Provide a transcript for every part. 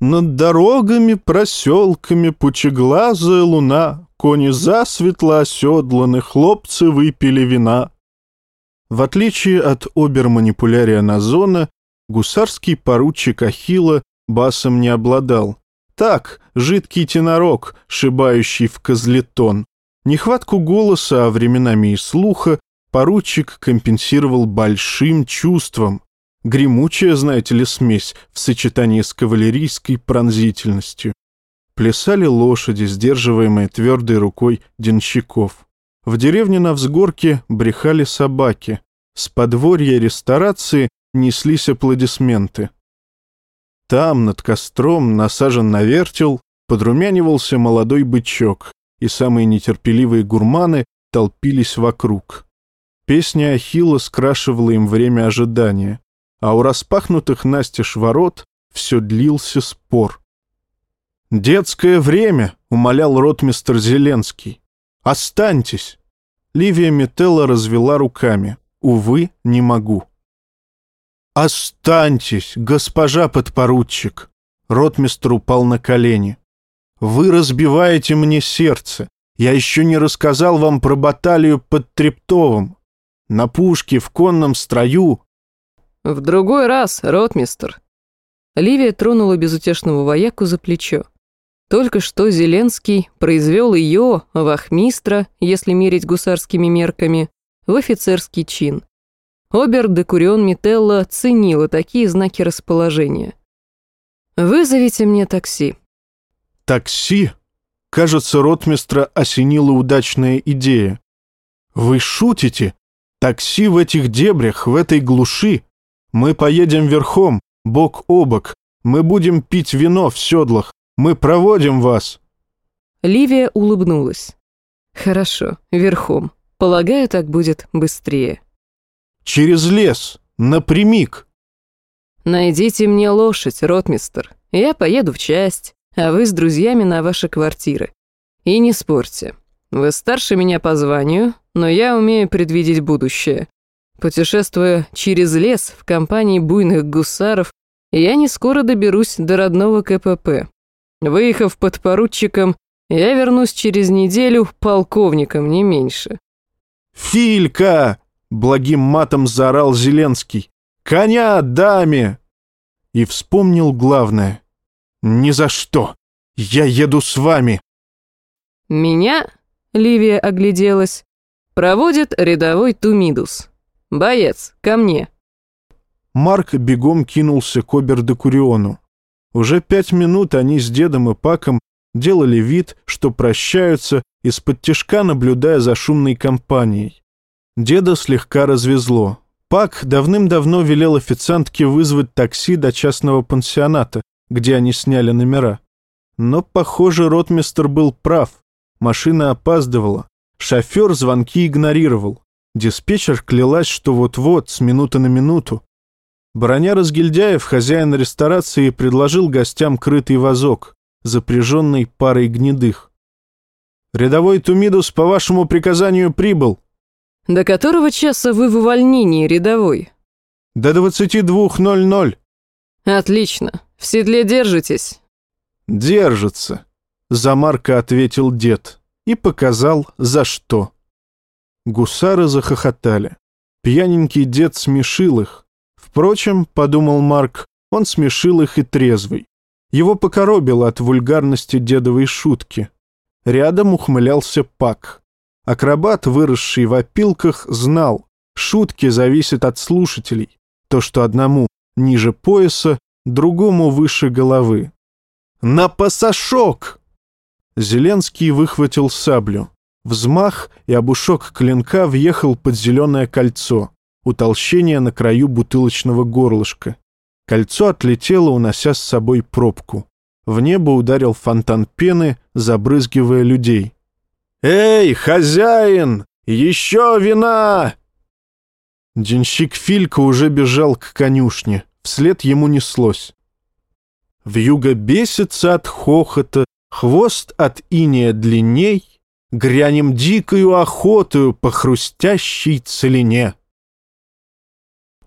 Над дорогами, проселками пучеглазая луна, Кони засветло оседланы, хлопцы выпили вина. В отличие от оберманипулярия Назона, гусарский поручик Ахилла басом не обладал. Так, жидкий тенорок, шибающий в козлетон. Нехватку голоса, а временами и слуха, поручик компенсировал большим чувством. Гремучая, знаете ли, смесь в сочетании с кавалерийской пронзительностью. Плясали лошади, сдерживаемые твердой рукой денщиков. В деревне на взгорке брехали собаки. С подворья ресторации неслись аплодисменты. Там, над костром, насажен на вертел, подрумянивался молодой бычок, и самые нетерпеливые гурманы толпились вокруг. Песня Ахилла скрашивала им время ожидания, а у распахнутых настежь ворот все длился спор. «Детское время!» — умолял ротмистр Зеленский. «Останьтесь!» Ливия Метелла развела руками. «Увы, не могу». «Останьтесь, госпожа подпоручик!» Ротмистр упал на колени. «Вы разбиваете мне сердце. Я еще не рассказал вам про баталию под Трептовым. На пушке, в конном строю...» «В другой раз, ротмистр!» Ливия тронула безутешного вояку за плечо. Только что Зеленский произвел ее, вахмистра, если мерить гусарскими мерками, в офицерский чин. Обер-декурион Мителла ценила такие знаки расположения. «Вызовите мне такси». «Такси?» Кажется, ротмистра осенила удачная идея. «Вы шутите? Такси в этих дебрях, в этой глуши? Мы поедем верхом, бок о бок. Мы будем пить вино в седлах. Мы проводим вас». Ливия улыбнулась. «Хорошо, верхом. Полагаю, так будет быстрее». Через лес, напрямик. Найдите мне лошадь, ротмистер. Я поеду в часть, а вы с друзьями на ваши квартиры. И не спорьте. Вы старше меня по званию, но я умею предвидеть будущее. Путешествуя через лес в компании буйных гусаров, я не скоро доберусь до родного КПП. Выехав под поручиком, я вернусь через неделю полковником, не меньше. «Филька!» Благим матом заорал Зеленский. «Коня даме!» И вспомнил главное. «Ни за что! Я еду с вами!» «Меня?» — Ливия огляделась. «Проводит рядовой Тумидус. Боец, ко мне!» Марк бегом кинулся к Обер-де-Куриону. Уже пять минут они с дедом и Паком делали вид, что прощаются, из-под тяжка наблюдая за шумной компанией. Деда слегка развезло. Пак давным-давно велел официантке вызвать такси до частного пансионата, где они сняли номера. Но, похоже, ротмистер был прав. Машина опаздывала. Шофер звонки игнорировал. Диспетчер клялась, что вот-вот, с минуты на минуту. Броня Разгильдяев, хозяин ресторации, предложил гостям крытый вазок, запряженный парой гнедых. «Рядовой Тумидус по вашему приказанию прибыл», «До которого часа вы в увольнении, рядовой?» «До двадцати двух ноль ноль». «Отлично. В седле держитесь?» «Держится», — за Марка ответил дед и показал, за что. Гусары захохотали. Пьяненький дед смешил их. Впрочем, подумал Марк, он смешил их и трезвый. Его покоробило от вульгарности дедовой шутки. Рядом ухмылялся Пак. Акробат, выросший в опилках, знал, шутки зависят от слушателей. То, что одному ниже пояса, другому выше головы. «На пасашок!» Зеленский выхватил саблю. Взмах и обушок клинка въехал под зеленое кольцо, утолщение на краю бутылочного горлышка. Кольцо отлетело, унося с собой пробку. В небо ударил фонтан пены, забрызгивая людей. «Эй, хозяин! Еще вина!» Денщик Филька уже бежал к конюшне, вслед ему неслось. Вьюга бесится от хохота, хвост от иния длинней, Грянем дикою охотою по хрустящей целине.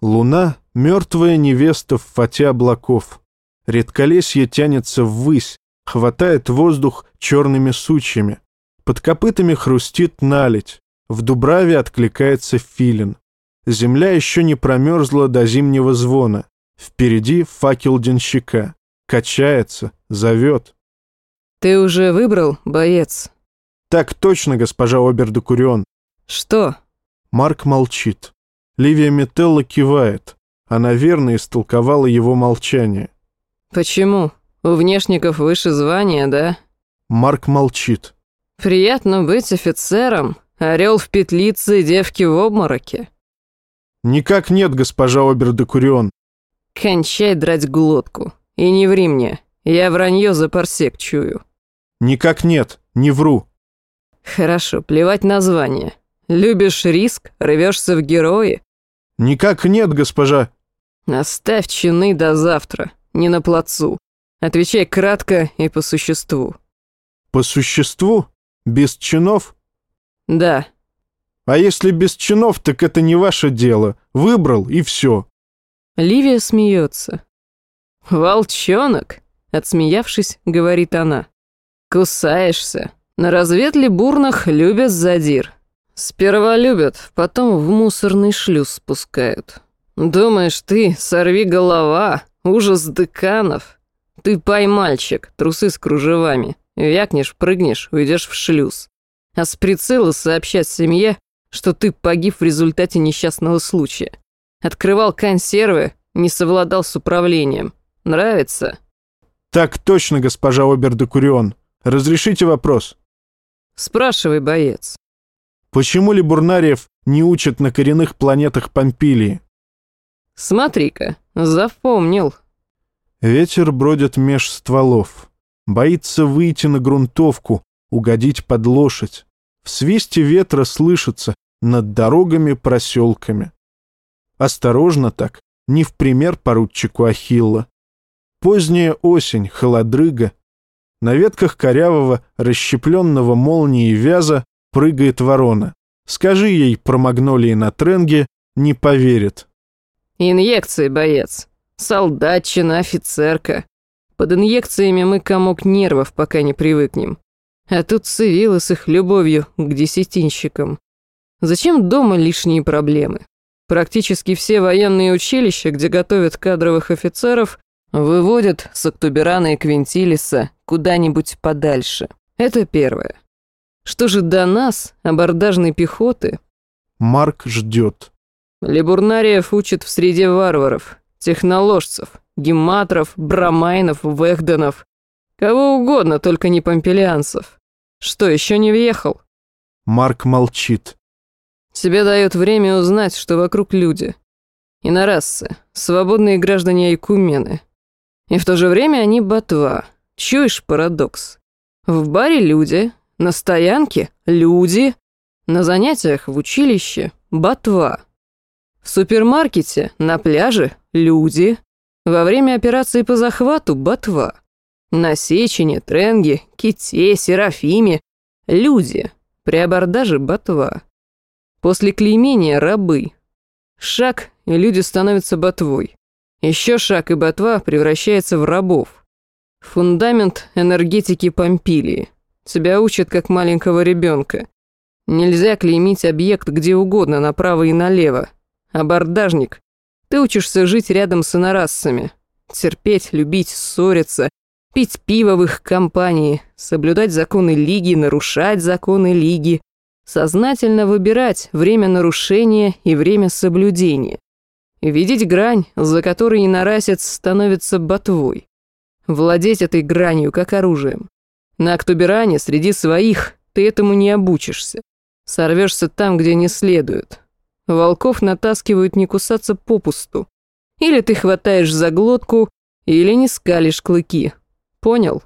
Луна — мертвая невеста в фате облаков. Редколесье тянется ввысь, хватает воздух черными сучьями. Под копытами хрустит наледь. В Дубраве откликается филин. Земля еще не промерзла до зимнего звона. Впереди факел денщика. Качается, зовет. «Ты уже выбрал, боец?» «Так точно, госпожа Обердекурион». «Что?» Марк молчит. Ливия Метелла кивает. Она верно истолковала его молчание. «Почему? У внешников выше звания, да?» Марк молчит. «Приятно быть офицером. Орел в петлице, девки в обмороке». «Никак нет, госпожа Обердекурион». «Кончай драть глотку. И не ври мне. Я вранье за парсек чую». «Никак нет, не вру». «Хорошо, плевать на звание. Любишь риск, рвешься в герои?» «Никак нет, госпожа». «Оставь чины до завтра, не на плацу. Отвечай кратко и по существу». «По существу? Без чинов?» «Да». «А если без чинов, так это не ваше дело. Выбрал, и все». Ливия смеется. «Волчонок», — отсмеявшись, говорит она. «Кусаешься. На разведли бурных любят задир. Сперва любят, потом в мусорный шлюз спускают. Думаешь, ты, сорви голова, ужас деканов. Ты поймальчик, трусы с кружевами. Вякнешь, прыгнешь, уйдешь в шлюз. А с прицела сообщать семье, что ты погиб в результате несчастного случая. Открывал консервы, не совладал с управлением. Нравится? Так точно, госпожа Обердекурион. Разрешите вопрос? Спрашивай, боец. Почему Либурнариев не учат на коренных планетах Помпилии? Смотри-ка, запомнил. Ветер бродит меж стволов. Боится выйти на грунтовку, угодить под лошадь. В свисте ветра слышится над дорогами-проселками. Осторожно так, не в пример поручику Ахилла. Поздняя осень, холодрыга. На ветках корявого, расщепленного молнией вяза прыгает ворона. Скажи ей про магнолии на тренге, не поверит. Инъекции, боец. Солдатчина, офицерка. Под инъекциями мы комок нервов, пока не привыкнем. А тут цивилы с их любовью к десятинщикам. Зачем дома лишние проблемы? Практически все военные училища, где готовят кадровых офицеров, выводят с Октуберана и Квинтилиса куда-нибудь подальше. Это первое. Что же до нас, абордажной пехоты? Марк ждет. Либурнариев учат в среде варваров, техноложцев, гематров, брамайнов, вехденов. Кого угодно, только не помпелианцев. Что, еще не въехал? Марк молчит. Тебе дает время узнать, что вокруг люди. Инорасцы, свободные граждане Айкумены. И в то же время они ботва. Чуешь парадокс? В баре люди, на стоянке – люди, на занятиях в училище – ботва. В супермаркете, на пляже – люди, во время операции по захвату – ботва. На Сечине, Тренге, Ките, Серафиме – люди, при абордаже – ботва. После клеймения – рабы. Шаг, и люди становятся ботвой. Еще шаг, и ботва превращается в рабов. Фундамент энергетики Помпилии. Тебя учат как маленького ребенка. Нельзя клеймить объект где угодно, направо и налево. Абордажник. Ты учишься жить рядом с инорасцами. Терпеть, любить, ссориться, пить пиво в их компании, соблюдать законы Лиги, нарушать законы Лиги, сознательно выбирать время нарушения и время соблюдения. Видеть грань, за которой инорасец становится ботвой. Владеть этой гранью как оружием. На Октуберане среди своих ты этому не обучишься. Сорвешься там, где не следует. Волков натаскивают не кусаться попусту. Или ты хватаешь за глотку, или не скалишь клыки. Понял?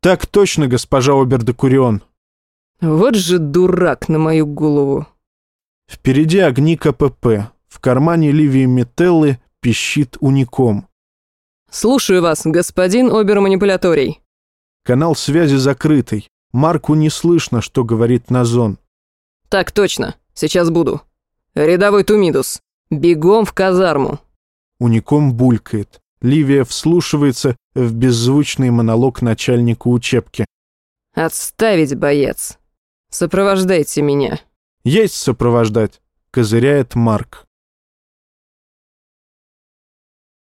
Так точно, госпожа Обердекурион. Вот же дурак на мою голову. Впереди огни КПП. В кармане Ливии Метеллы пищит уником. Слушаю вас, господин оберманипуляторий. Канал связи закрытый. Марку не слышно, что говорит Назон. Так точно. Сейчас буду. Рядовой Тумидус. Бегом в казарму!» Уником булькает. Ливия вслушивается в беззвучный монолог начальника учебки. «Отставить, боец! Сопровождайте меня!» «Есть сопровождать!» — козыряет Марк.